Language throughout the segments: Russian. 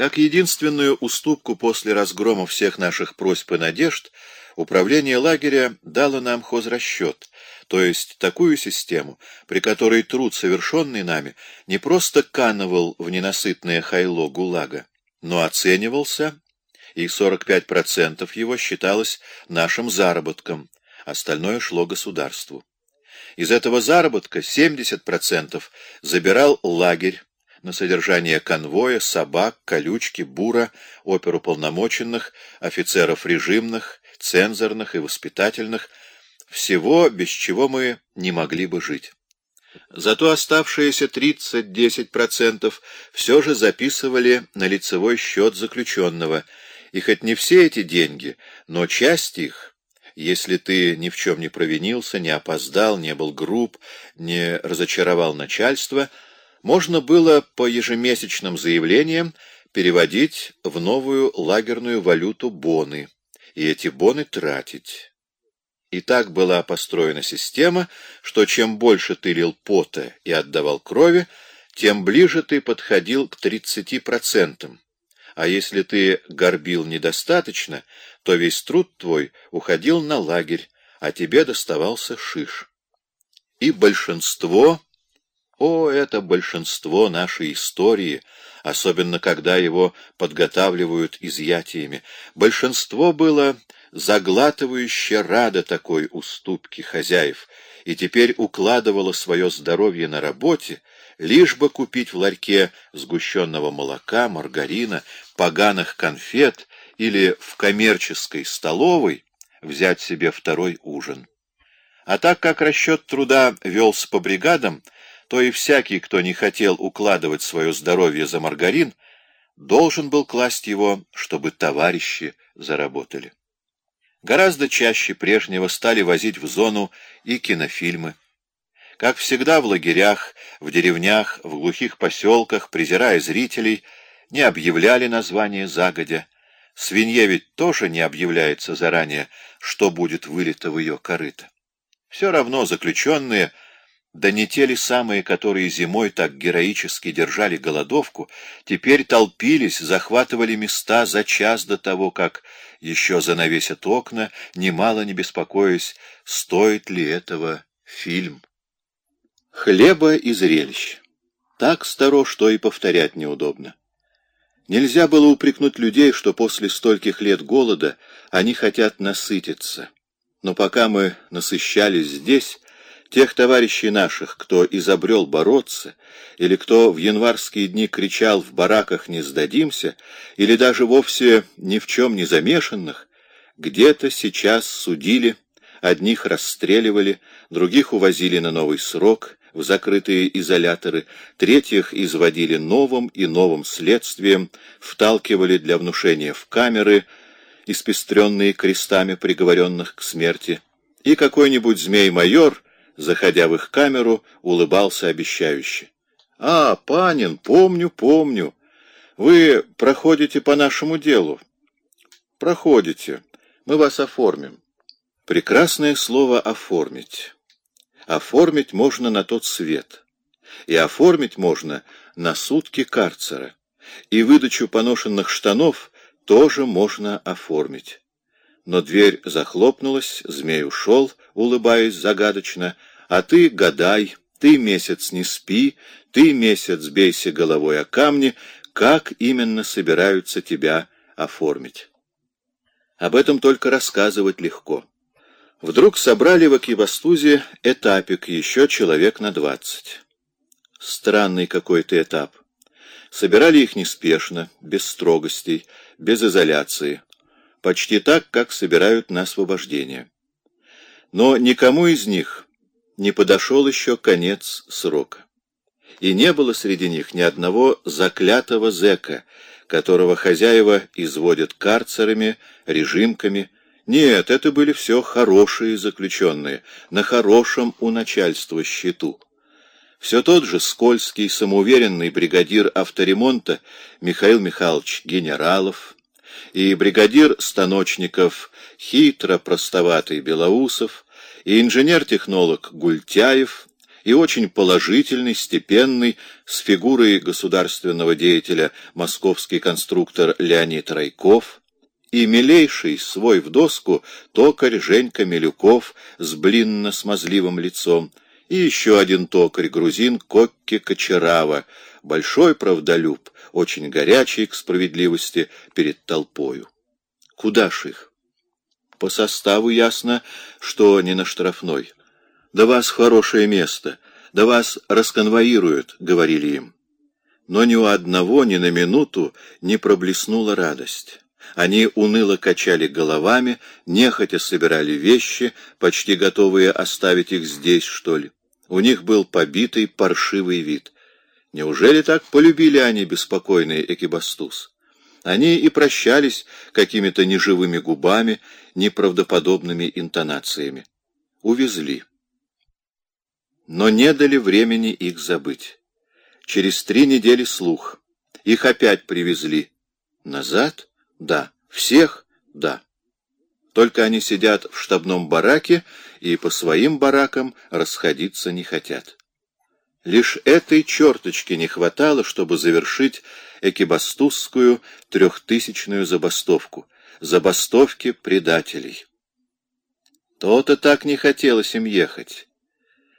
Как единственную уступку после разгрома всех наших просьб и надежд, управление лагеря дало нам хозрасчет, то есть такую систему, при которой труд, совершенный нами, не просто канывал в ненасытное хайло ГУЛАГа, но оценивался, и 45% его считалось нашим заработком, остальное шло государству. Из этого заработка 70% забирал лагерь на содержание конвоя, собак, колючки, бура, оперуполномоченных, офицеров режимных, цензорных и воспитательных, всего, без чего мы не могли бы жить. Зато оставшиеся 30-10% все же записывали на лицевой счет заключенного, и хоть не все эти деньги, но часть их, если ты ни в чем не провинился, не опоздал, не был груб, не разочаровал начальство, можно было по ежемесячным заявлениям переводить в новую лагерную валюту боны, и эти боны тратить. И так была построена система, что чем больше ты лил пота и отдавал крови, тем ближе ты подходил к 30%. А если ты горбил недостаточно, то весь труд твой уходил на лагерь, а тебе доставался шиш. И большинство, о, это большинство нашей истории, особенно когда его подготавливают изъятиями, большинство было заглатывающе рада такой уступки хозяев и теперь укладывала свое здоровье на работе, лишь бы купить в ларьке сгущенного молока, маргарина, поганых конфет или в коммерческой столовой взять себе второй ужин. А так как расчет труда велся по бригадам, то и всякий, кто не хотел укладывать свое здоровье за маргарин, должен был класть его, чтобы товарищи заработали. Гораздо чаще прежнего стали возить в зону и кинофильмы. Как всегда в лагерях, в деревнях, в глухих поселках, презирая зрителей, не объявляли название загодя. Свинье ведь тоже не объявляется заранее, что будет вылито в ее корыто. Все равно заключенные — да не те ли самые, которые зимой так героически держали голодовку, теперь толпились, захватывали места за час до того, как еще занавесят окна, немало не беспокоясь, стоит ли этого фильм. Хлеба и зрелищ. Так старо, что и повторять неудобно. Нельзя было упрекнуть людей, что после стольких лет голода они хотят насытиться. Но пока мы насыщались здесь, Тех товарищей наших, кто изобрел бороться, или кто в январские дни кричал «в бараках не сдадимся», или даже вовсе ни в чем не замешанных, где-то сейчас судили, одних расстреливали, других увозили на новый срок, в закрытые изоляторы, третьих изводили новым и новым следствием, вталкивали для внушения в камеры, испестренные крестами приговоренных к смерти, и какой-нибудь змей-майор — заходя в их камеру, улыбался обещающе. — А, Панин, помню, помню. Вы проходите по нашему делу. — Проходите. Мы вас оформим. Прекрасное слово «оформить». Оформить можно на тот свет. И оформить можно на сутки карцера. И выдачу поношенных штанов тоже можно оформить. Но дверь захлопнулась, змей ушел, улыбаясь загадочно, а ты гадай, ты месяц не спи, ты месяц бейся головой о камни, как именно собираются тебя оформить. Об этом только рассказывать легко. Вдруг собрали в Акибастузе этапик, еще человек на двадцать. Странный какой-то этап. Собирали их неспешно, без строгостей, без изоляции. Почти так, как собирают на освобождение. Но никому из них не подошел еще конец срока. И не было среди них ни одного заклятого зэка, которого хозяева изводят карцерами, режимками. Нет, это были все хорошие заключенные, на хорошем у начальства счету. Все тот же скользкий, самоуверенный бригадир авторемонта Михаил Михайлович Генералов и бригадир станочников хитро простоватый Белоусов, и инженер-технолог Гультяев, и очень положительный, степенный, с фигурой государственного деятеля московский конструктор Леонид Райков, и милейший свой в доску токарь Женька Милюков с блинно-смазливым лицом, и еще один токарь-грузин Кокки Кочерава, большой правдолюб, очень горячий к справедливости перед толпою. Куда ж их? По составу ясно, что не на штрафной. Да вас хорошее место, да вас расконвоируют, — говорили им. Но ни у одного ни на минуту не проблеснула радость. Они уныло качали головами, нехотя собирали вещи, почти готовые оставить их здесь, что ли. У них был побитый, паршивый вид. Неужели так полюбили они беспокойный экибастуз? Они и прощались какими-то неживыми губами, неправдоподобными интонациями. Увезли. Но не дали времени их забыть. Через три недели слух. Их опять привезли. Назад? Да. Всех? Да. Только они сидят в штабном бараке и по своим баракам расходиться не хотят. Лишь этой черточки не хватало, чтобы завершить экибастузскую трехтысячную забастовку, забастовки предателей. То-то так не хотелось им ехать.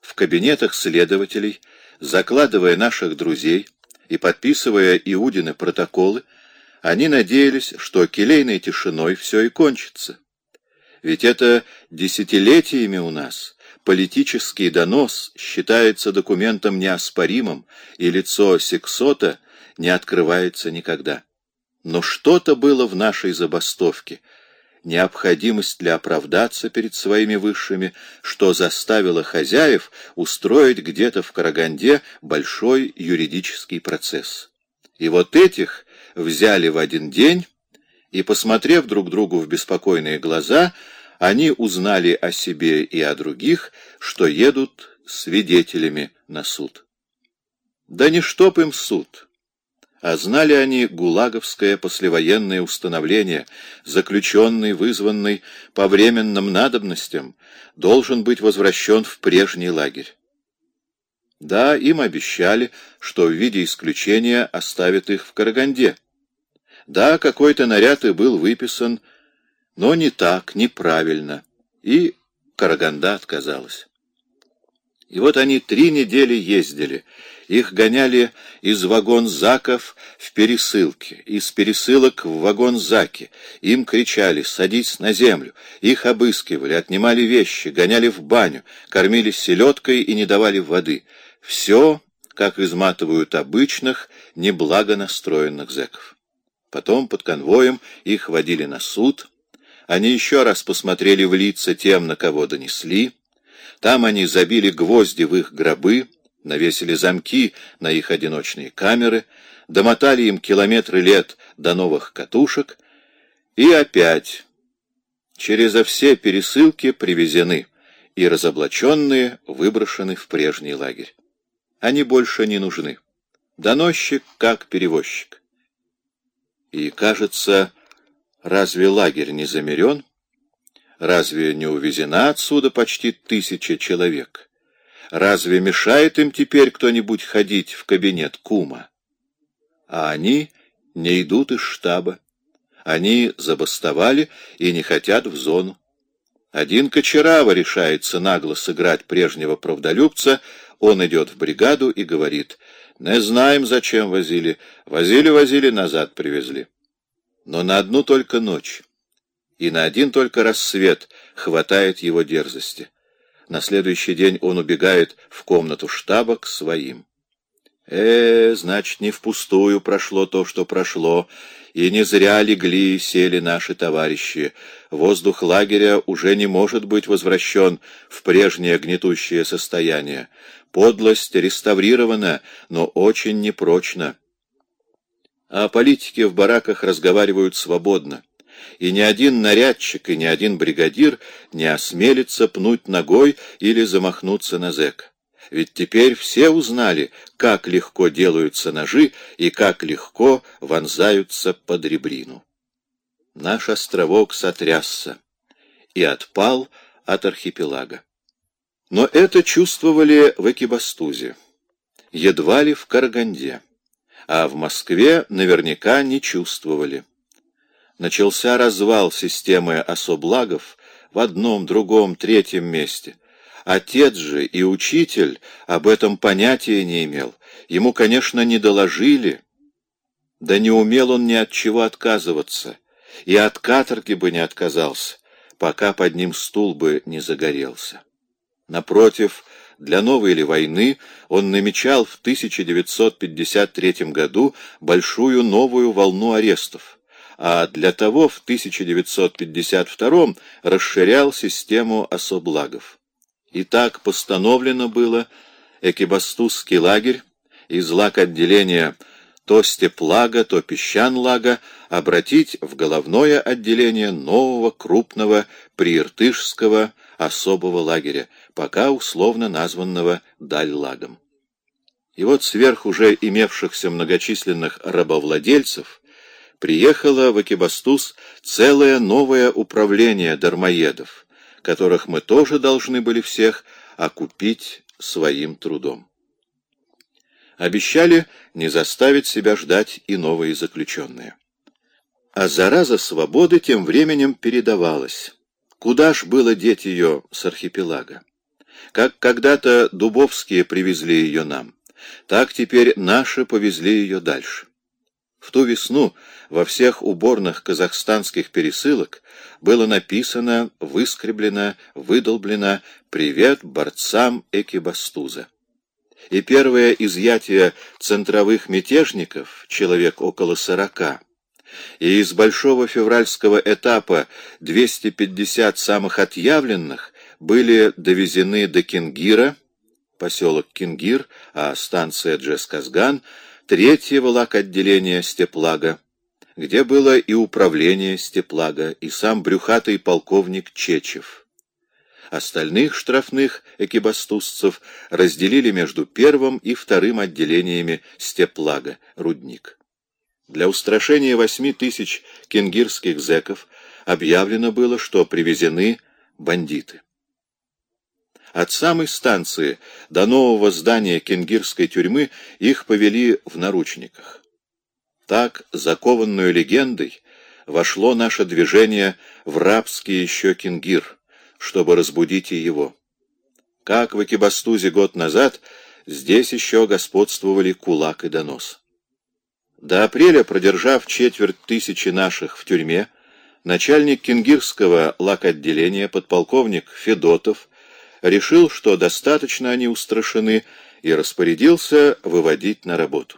В кабинетах следователей, закладывая наших друзей и подписывая Иудины протоколы, они надеялись, что келейной тишиной все и кончится. Ведь это десятилетиями у нас политический донос считается документом неоспоримым, и лицо сексота не открывается никогда. Но что-то было в нашей забастовке, необходимость ли оправдаться перед своими высшими, что заставило хозяев устроить где-то в Караганде большой юридический процесс. И вот этих взяли в один день, и, посмотрев друг другу в беспокойные глаза, они узнали о себе и о других, что едут свидетелями на суд. Да не чтоб им суд, а знали они гулаговское послевоенное установление, заключенный, вызванный по временным надобностям, должен быть возвращен в прежний лагерь. Да, им обещали, что в виде исключения оставят их в Караганде. Да, какой-то наряд и был выписан, но не так, неправильно, и Караганда отказалась. И вот они три недели ездили, их гоняли из вагон-заков в пересылке, из пересылок в вагон-заки, им кричали «садись на землю», их обыскивали, отнимали вещи, гоняли в баню, кормили селедкой и не давали воды. Все, как изматывают обычных, неблаго настроенных зэков. Потом под конвоем их водили на суд. Они еще раз посмотрели в лица тем, на кого донесли. Там они забили гвозди в их гробы, навесили замки на их одиночные камеры, домотали им километры лет до новых катушек и опять через все пересылки привезены и разоблаченные выброшены в прежний лагерь. Они больше не нужны. Доносчик как перевозчик. И, кажется, разве лагерь не замерен? Разве не увезена отсюда почти тысяча человек? Разве мешает им теперь кто-нибудь ходить в кабинет кума? А они не идут из штаба. Они забастовали и не хотят в зону. Один Кочерава решается нагло сыграть прежнего правдолюбца, он идет в бригаду и говорит — не знаем, зачем возили. Возили-возили, назад привезли. Но на одну только ночь и на один только рассвет хватает его дерзости. На следующий день он убегает в комнату штаба к своим. Э, значит, не впустую прошло то, что прошло, и не зря легли и сели наши товарищи. Воздух лагеря уже не может быть возвращен в прежнее гнетущее состояние. Подлость реставрирована, но очень непрочно. А политики в бараках разговаривают свободно, и ни один нарядчик и ни один бригадир не осмелится пнуть ногой или замахнуться на зэк. Ведь теперь все узнали, как легко делаются ножи и как легко вонзаются под ребрину. Наш островок сотрясся и отпал от архипелага. Но это чувствовали в Экибастузе, едва ли в Караганде, а в Москве наверняка не чувствовали. Начался развал системы особлагов в одном, другом, третьем месте. Отец же и учитель об этом понятия не имел. Ему, конечно, не доложили. Да не умел он ни от чего отказываться, и от каторги бы не отказался, пока под ним стул бы не загорелся. Напротив, для новой ли войны он намечал в 1953 году большую новую волну арестов, а для того в 1952 расширял систему особлагов. И так постановлено было Экибастузский лагерь из лак отделения то Степлага, то Песчанлага обратить в головное отделение нового крупного прииртышского особого лагеря, пока условно названного Дальлагом. И вот сверх уже имевшихся многочисленных рабовладельцев приехало в Экибастуз целое новое управление дармоедов, которых мы тоже должны были всех окупить своим трудом обещали не заставить себя ждать и новые заключенные. А зараза свободы тем временем передавалась. Куда ж было деть ее с архипелага? Как когда-то Дубовские привезли ее нам, так теперь наши повезли ее дальше. В ту весну во всех уборных казахстанских пересылок было написано, выскреблено, выдолблено «Привет борцам Экибастуза» и первое изъятие центровых мятежников, человек около сорока, и из большого февральского этапа 250 самых отъявленных были довезены до Кингира, поселок Кингир, а станция Джесказган, третьего лак-отделения Степлага, где было и управление Степлага, и сам брюхатый полковник Чечев. Остальных штрафных экибастузцев разделили между первым и вторым отделениями степлага, рудник. Для устрашения восьми тысяч кенгирских зэков объявлено было, что привезены бандиты. От самой станции до нового здания кенгирской тюрьмы их повели в наручниках. Так, закованную легендой, вошло наше движение в рабский еще кенгир, чтобы разбудить и его. Как в Экибастузе год назад, здесь еще господствовали кулак и донос. До апреля, продержав четверть тысячи наших в тюрьме, начальник кенгирского лак-отделения, подполковник Федотов, решил, что достаточно они устрашены, и распорядился выводить на работу.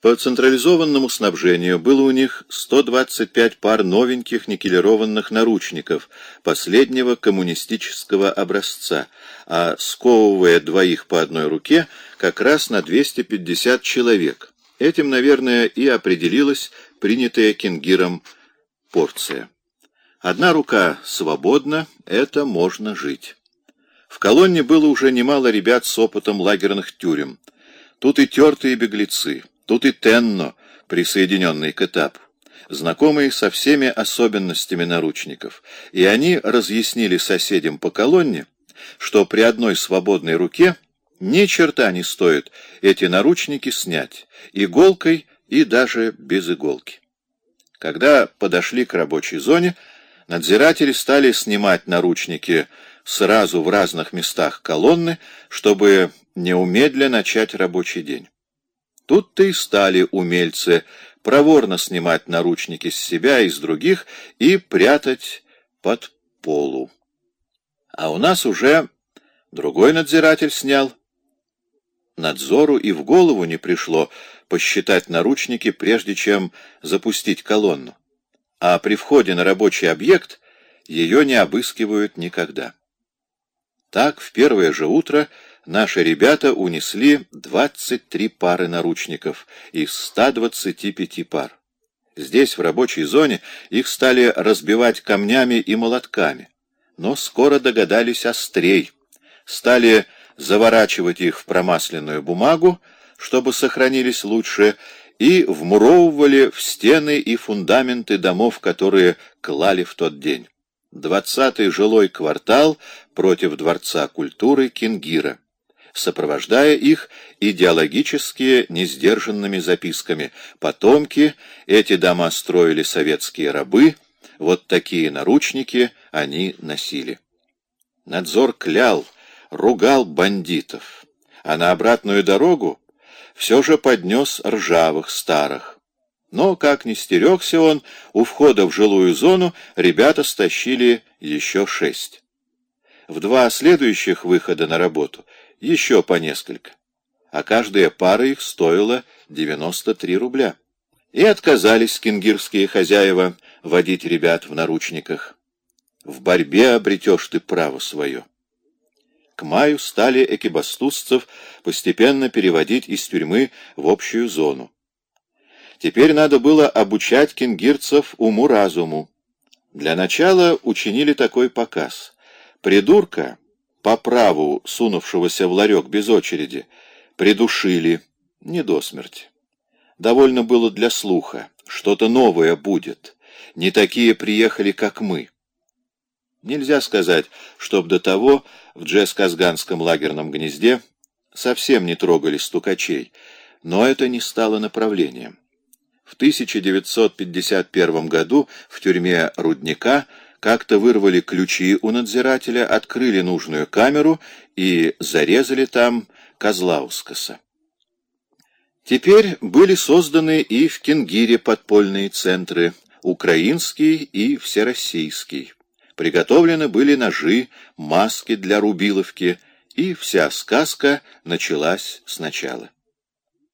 По централизованному снабжению было у них 125 пар новеньких никелированных наручников последнего коммунистического образца, а сковывая двоих по одной руке как раз на 250 человек. Этим, наверное, и определилась принятая Кингиром порция. Одна рука свободна, это можно жить. В колонне было уже немало ребят с опытом лагерных тюрем. Тут и тертые беглецы. Тут и Тенно, присоединенный к этапу, знакомый со всеми особенностями наручников, и они разъяснили соседям по колонне, что при одной свободной руке ни черта не стоит эти наручники снять, иголкой и даже без иголки. Когда подошли к рабочей зоне, надзиратели стали снимать наручники сразу в разных местах колонны, чтобы неумедля начать рабочий день. Тут-то и стали умельцы проворно снимать наручники с себя и с других и прятать под полу. А у нас уже другой надзиратель снял. Надзору и в голову не пришло посчитать наручники, прежде чем запустить колонну. А при входе на рабочий объект ее не обыскивают никогда. Так в первое же утро наши ребята унесли 23 пары наручников из 125 пар. Здесь, в рабочей зоне, их стали разбивать камнями и молотками, но скоро догадались острей, стали заворачивать их в промасленную бумагу, чтобы сохранились лучше, и вмуровывали в стены и фундаменты домов, которые клали в тот день. двадцатый жилой квартал против Дворца культуры Кингира, сопровождая их идеологически несдержанными записками. Потомки эти дома строили советские рабы, вот такие наручники они носили. Надзор клял, ругал бандитов, а на обратную дорогу все же поднес ржавых старых. Но, как ни стерегся он, у входа в жилую зону ребята стащили еще шесть. В два следующих выхода на работу еще по несколько, а каждая пара их стоила 93 рубля. И отказались кингирские хозяева водить ребят в наручниках. В борьбе обретешь ты право свое. К маю стали экибастузцев постепенно переводить из тюрьмы в общую зону. Теперь надо было обучать кенгирцев уму-разуму. Для начала учинили такой показ. Придурка, по праву сунувшегося в ларек без очереди, придушили, не до смерти. Довольно было для слуха, что-то новое будет. Не такие приехали, как мы. Нельзя сказать, чтоб до того в Джесказганском лагерном гнезде совсем не трогали стукачей, но это не стало направлением. В 1951 году в тюрьме Рудника как-то вырвали ключи у надзирателя, открыли нужную камеру и зарезали там Козлаускаса. Теперь были созданы и в Кенгире подпольные центры, украинский и всероссийский. Приготовлены были ножи, маски для рубиловки, и вся сказка началась сначала.